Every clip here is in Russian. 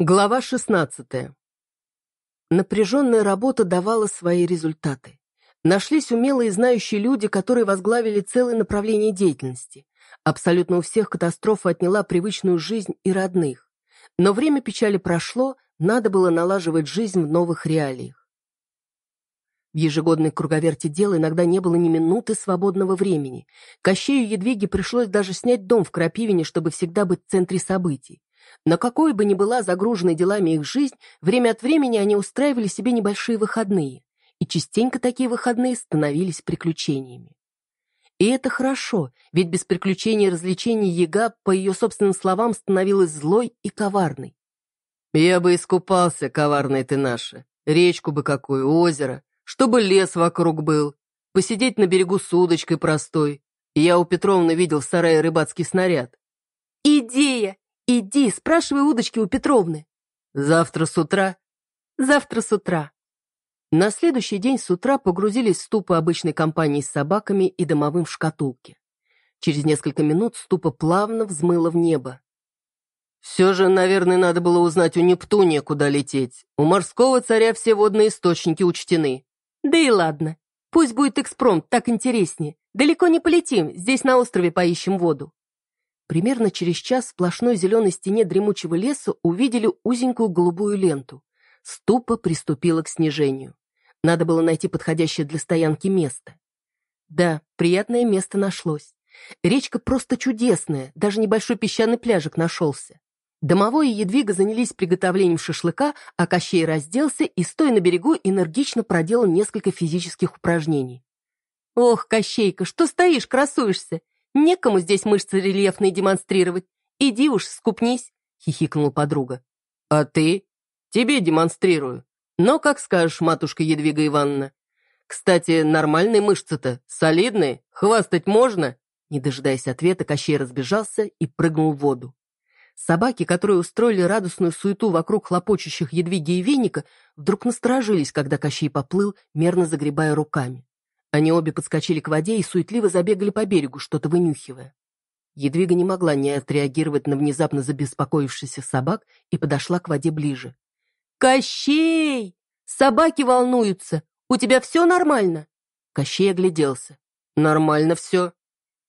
Глава 16. Напряженная работа давала свои результаты. Нашлись умелые и знающие люди, которые возглавили целое направление деятельности. Абсолютно у всех катастрофа отняла привычную жизнь и родных. Но время печали прошло, надо было налаживать жизнь в новых реалиях. В ежегодной круговерте дел иногда не было ни минуты свободного времени. Кощею Едвиге пришлось даже снять дом в Крапивине, чтобы всегда быть в центре событий. Но какой бы ни была загруженной делами их жизнь, время от времени они устраивали себе небольшие выходные, и частенько такие выходные становились приключениями. И это хорошо, ведь без приключений и развлечений Яга, по ее собственным словам, становилась злой и коварной. «Я бы искупался, коварная ты наша, речку бы какую, озеро, чтобы лес вокруг был, посидеть на берегу с удочкой простой. Я у Петровны видел в сарае рыбацкий снаряд». «Идея! «Иди, спрашивай удочки у Петровны». «Завтра с утра?» «Завтра с утра». На следующий день с утра погрузились в ступы обычной компании с собаками и домовым в шкатулке. Через несколько минут ступа плавно взмыла в небо. «Все же, наверное, надо было узнать у Нептуния, куда лететь. У морского царя все водные источники учтены». «Да и ладно. Пусть будет экспромт, так интереснее. Далеко не полетим, здесь на острове поищем воду». Примерно через час в сплошной зеленой стене дремучего леса увидели узенькую голубую ленту. Ступа приступила к снижению. Надо было найти подходящее для стоянки место. Да, приятное место нашлось. Речка просто чудесная, даже небольшой песчаный пляжик нашелся. Домовой и Едвига занялись приготовлением шашлыка, а Кощей разделся и, стоя на берегу, энергично проделал несколько физических упражнений. «Ох, Кощейка, что стоишь, красуешься? Некому здесь мышцы рельефные демонстрировать. Иди уж, скупнись», — хихикнула подруга. «А ты? Тебе демонстрирую. Но, как скажешь, матушка Едвига Ивановна. Кстати, нормальные мышцы-то, солидные, хвастать можно?» Не дожидаясь ответа, Кощей разбежался и прыгнул в воду. Собаки, которые устроили радостную суету вокруг хлопочущих Едвиги и Веника, вдруг насторожились, когда Кощей поплыл, мерно загребая руками. Они обе подскочили к воде и суетливо забегали по берегу, что-то вынюхивая. Едвига не могла не отреагировать на внезапно забеспокоившихся собак и подошла к воде ближе. «Кощей! Собаки волнуются! У тебя все нормально?» Кощей огляделся. «Нормально все».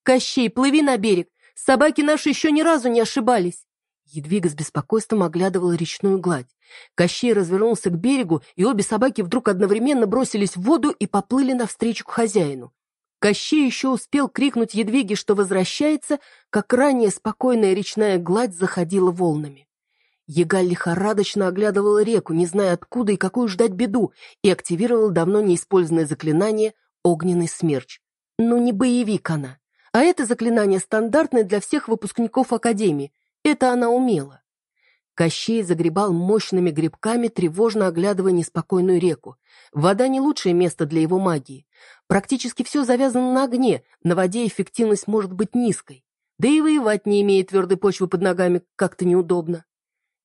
«Кощей, плыви на берег! Собаки наши еще ни разу не ошибались!» Едвига с беспокойством оглядывала речную гладь. Кощей развернулся к берегу, и обе собаки вдруг одновременно бросились в воду и поплыли навстречу к хозяину. Кощей еще успел крикнуть Едвиге, что возвращается, как ранее спокойная речная гладь заходила волнами. Ега лихорадочно оглядывала реку, не зная откуда и какую ждать беду, и активировал давно неиспользованное заклинание «Огненный смерч». Ну, не боевик она. А это заклинание стандартное для всех выпускников Академии. Это она умела. Кощей загребал мощными грибками, тревожно оглядывая неспокойную реку. Вода не лучшее место для его магии. Практически все завязано на огне, на воде эффективность может быть низкой. Да и воевать, не имея твердой почвы под ногами, как-то неудобно.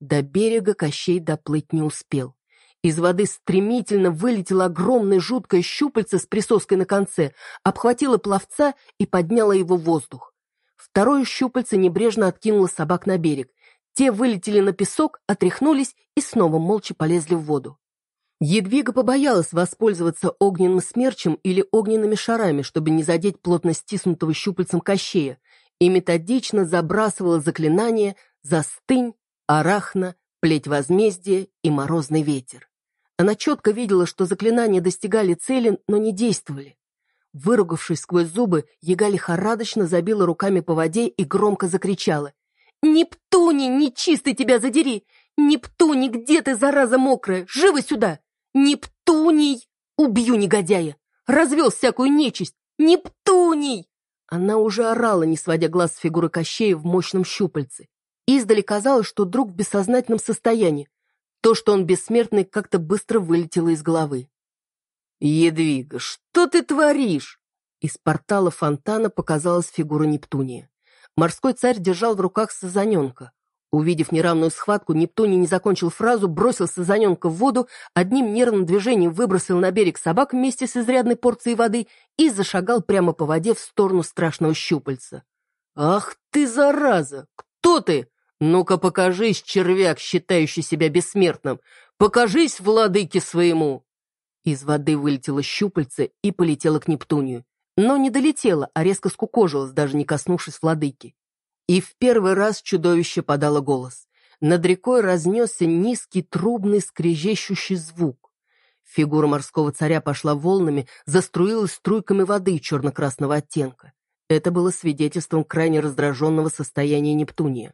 До берега Кощей доплыть не успел. Из воды стремительно вылетело огромное жуткое щупальце с присоской на конце, обхватило пловца и подняло его в воздух. Второе щупальце небрежно откинуло собак на берег. Те вылетели на песок, отряхнулись и снова молча полезли в воду. Едвига побоялась воспользоваться огненным смерчем или огненными шарами, чтобы не задеть плотно стиснутого щупальцем кощея, и методично забрасывала заклинания «Застынь», «Арахна», «Плеть возмездия» и «Морозный ветер». Она четко видела, что заклинания достигали цели, но не действовали. Выругавшись сквозь зубы, яга лихорадочно забила руками по воде и громко закричала. «Нептуний, нечистый тебя задери! Нептуний, где ты, зараза мокрая? Живо сюда! Нептуний! Убью негодяя! Развел всякую нечисть! Нептуний!» Она уже орала, не сводя глаз с фигуры Кощея в мощном щупальце. Издали казалось, что друг в бессознательном состоянии. То, что он бессмертный, как-то быстро вылетело из головы. «Едвига, что ты творишь?» Из портала фонтана показалась фигура Нептуния. Морской царь держал в руках Сазаненка. Увидев неравную схватку, Нептуний не закончил фразу, бросил Сазаненка в воду, одним нервным движением выбросил на берег собак вместе с изрядной порцией воды и зашагал прямо по воде в сторону страшного щупальца. «Ах ты, зараза! Кто ты? Ну-ка покажись, червяк, считающий себя бессмертным! Покажись владыке своему!» Из воды вылетело щупальце и полетело к Нептунию. Но не долетело, а резко скукожилось, даже не коснувшись владыки. И в первый раз чудовище подало голос. Над рекой разнесся низкий, трубный, скрежещущий звук. Фигура морского царя пошла волнами, заструилась струйками воды черно-красного оттенка. Это было свидетельством крайне раздраженного состояния Нептуния.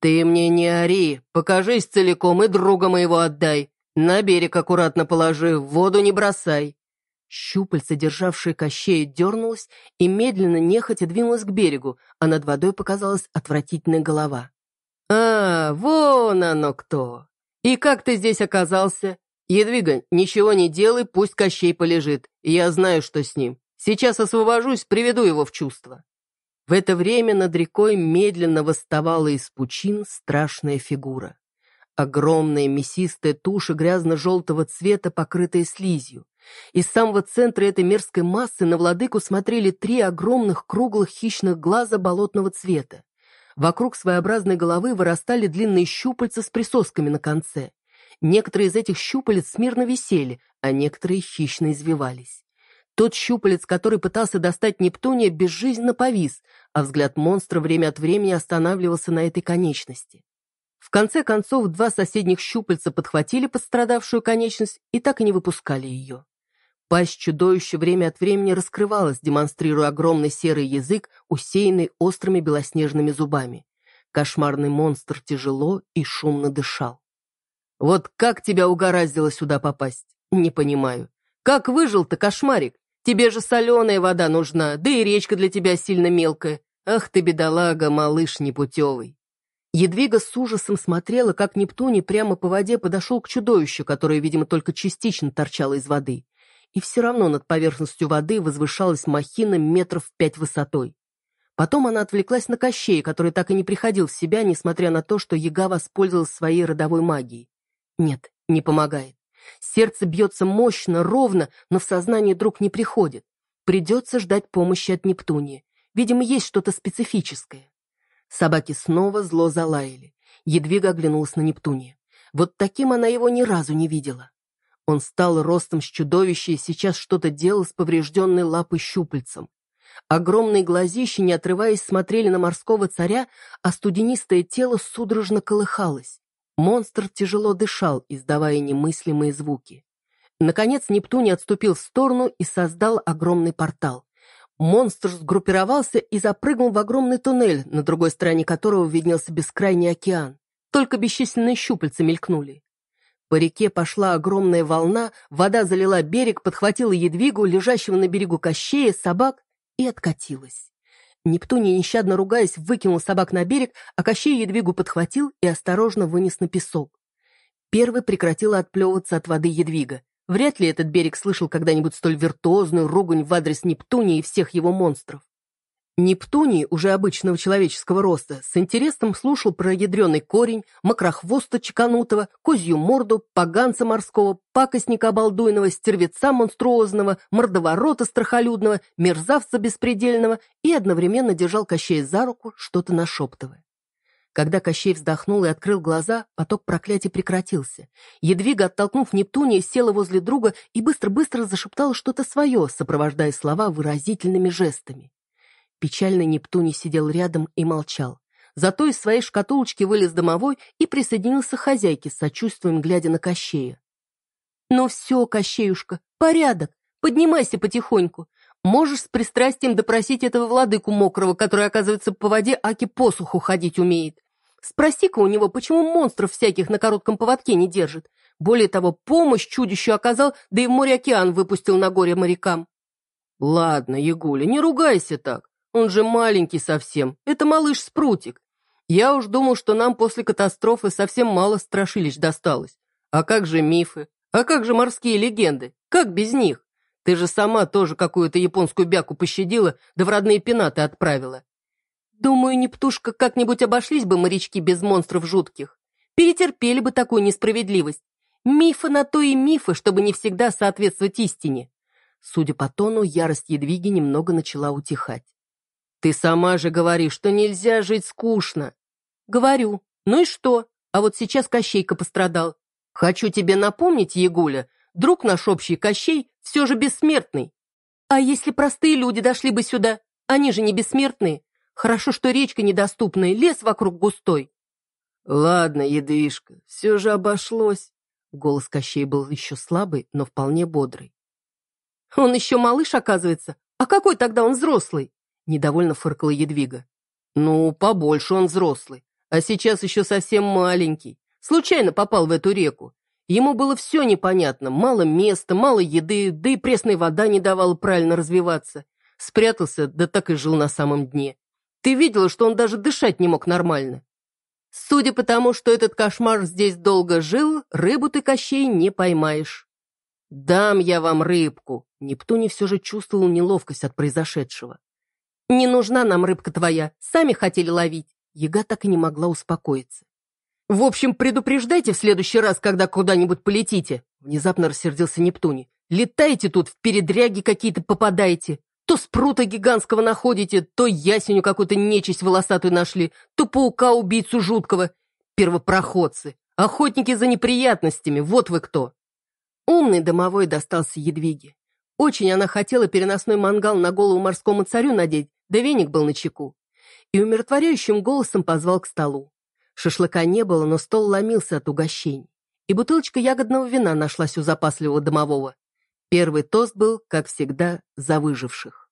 «Ты мне не ори, покажись целиком и друга моего отдай. На берег аккуратно положи, в воду не бросай». Щупальце, державшее Кощея, дернулось и медленно, нехотя двинулось к берегу, а над водой показалась отвратительная голова. «А, вон оно кто! И как ты здесь оказался? Едвига, ничего не делай, пусть Кощей полежит. Я знаю, что с ним. Сейчас освобожусь, приведу его в чувство». В это время над рекой медленно восставала из пучин страшная фигура. Огромная мясистая туша грязно-желтого цвета, покрытая слизью. Из самого центра этой мерзкой массы на владыку смотрели три огромных круглых хищных глаза болотного цвета. Вокруг своеобразной головы вырастали длинные щупальца с присосками на конце. Некоторые из этих щупалец смирно висели, а некоторые хищно извивались. Тот щупалец, который пытался достать Нептуния, безжизненно повис, а взгляд монстра время от времени останавливался на этой конечности. В конце концов, два соседних щупальца подхватили пострадавшую конечность и так и не выпускали ее. Пасть чудовища время от времени раскрывалась, демонстрируя огромный серый язык, усеянный острыми белоснежными зубами. Кошмарный монстр тяжело и шумно дышал. «Вот как тебя угораздило сюда попасть? Не понимаю. Как выжил-то, кошмарик? Тебе же соленая вода нужна, да и речка для тебя сильно мелкая. Ах ты, бедолага, малыш непутевый!» Едвига с ужасом смотрела, как Нептуний прямо по воде подошел к чудовищу, которое, видимо, только частично торчало из воды и все равно над поверхностью воды возвышалась махина метров пять высотой. Потом она отвлеклась на Кощея, который так и не приходил в себя, несмотря на то, что Яга воспользовалась своей родовой магией. Нет, не помогает. Сердце бьется мощно, ровно, но в сознание друг не приходит. Придется ждать помощи от Нептуния. Видимо, есть что-то специфическое. Собаки снова зло залаяли. Едвига оглянулась на Нептуния. Вот таким она его ни разу не видела. Он стал ростом с чудовища и сейчас что-то делал с поврежденной лапой щупальцем. Огромные глазища, не отрываясь, смотрели на морского царя, а студенистое тело судорожно колыхалось. Монстр тяжело дышал, издавая немыслимые звуки. Наконец Нептуний отступил в сторону и создал огромный портал. Монстр сгруппировался и запрыгнул в огромный туннель, на другой стороне которого виднелся бескрайний океан. Только бесчисленные щупальца мелькнули. По реке пошла огромная волна, вода залила берег, подхватила едвигу, лежащего на берегу кощея, собак, и откатилась. Нептуний, нещадно ругаясь, выкинул собак на берег, а Кощей едвигу подхватил и осторожно вынес на песок. Первый прекратила отплевываться от воды едвига. Вряд ли этот берег слышал когда-нибудь столь виртуозную ругань в адрес Нептуния и всех его монстров. Нептуний, уже обычного человеческого роста, с интересом слушал про ядреный корень, макрохвоста чеканутого, козью морду, поганца морского, пакостника обалдуйного, стервеца монструозного, мордоворота страхолюдного, мерзавца беспредельного и одновременно держал Кощея за руку, что-то нашептывая. Когда Кощей вздохнул и открыл глаза, поток проклятий прекратился. Едвига, оттолкнув Нептуния, села возле друга и быстро-быстро зашептала что-то свое, сопровождая слова выразительными жестами. Печальный Нептуний сидел рядом и молчал. Зато из своей шкатулочки вылез домовой и присоединился к хозяйке с сочувствием, глядя на Кощея. «Ну все, Кощеюшка, порядок, поднимайся потихоньку. Можешь с пристрастием допросить этого владыку мокрого, который, оказывается, по воде аки посуху ходить умеет. Спроси-ка у него, почему монстров всяких на коротком поводке не держит. Более того, помощь чудищу оказал, да и в море-океан выпустил на горе морякам». «Ладно, Ягуля, не ругайся так. Он же маленький совсем. Это малыш Спрутик. Я уж думал, что нам после катастрофы совсем мало страшилищ досталось. А как же мифы? А как же морские легенды? Как без них? Ты же сама тоже какую-то японскую бяку пощадила, да в родные пенаты отправила. Думаю, не птушка как-нибудь обошлись бы морячки без монстров жутких. Перетерпели бы такую несправедливость. Мифы на то и мифы, чтобы не всегда соответствовать истине. Судя по тону, ярость Едвиги немного начала утихать. Ты сама же говоришь, что нельзя жить скучно. Говорю. Ну и что? А вот сейчас Кощейка пострадал. Хочу тебе напомнить, Егуля, друг наш общий Кощей все же бессмертный. А если простые люди дошли бы сюда? Они же не бессмертные. Хорошо, что речка недоступная, лес вокруг густой. Ладно, едвишка, все же обошлось. Голос Кощей был еще слабый, но вполне бодрый. Он еще малыш, оказывается. А какой тогда он взрослый? Недовольно фыркала Едвига. Ну, побольше он взрослый. А сейчас еще совсем маленький. Случайно попал в эту реку. Ему было все непонятно. Мало места, мало еды, да и пресная вода не давала правильно развиваться. Спрятался, да так и жил на самом дне. Ты видела, что он даже дышать не мог нормально. Судя по тому, что этот кошмар здесь долго жил, рыбу ты, Кощей, не поймаешь. Дам я вам рыбку. Нептуний все же чувствовал неловкость от произошедшего. Не нужна нам рыбка твоя, сами хотели ловить. Яга так и не могла успокоиться. В общем, предупреждайте в следующий раз, когда куда-нибудь полетите. Внезапно рассердился Нептуний. Летаете тут, в передряги какие-то попадаете. То спрута гигантского находите, то ясеню какую-то нечисть волосатую нашли, то паука-убийцу жуткого. Первопроходцы, охотники за неприятностями, вот вы кто. Умный домовой достался Едвиге. Очень она хотела переносной мангал на голову морскому царю надеть, да веник был на чеку. И умиротворяющим голосом позвал к столу. Шашлыка не было, но стол ломился от угощений. И бутылочка ягодного вина нашлась у запасливого домового. Первый тост был, как всегда, за выживших.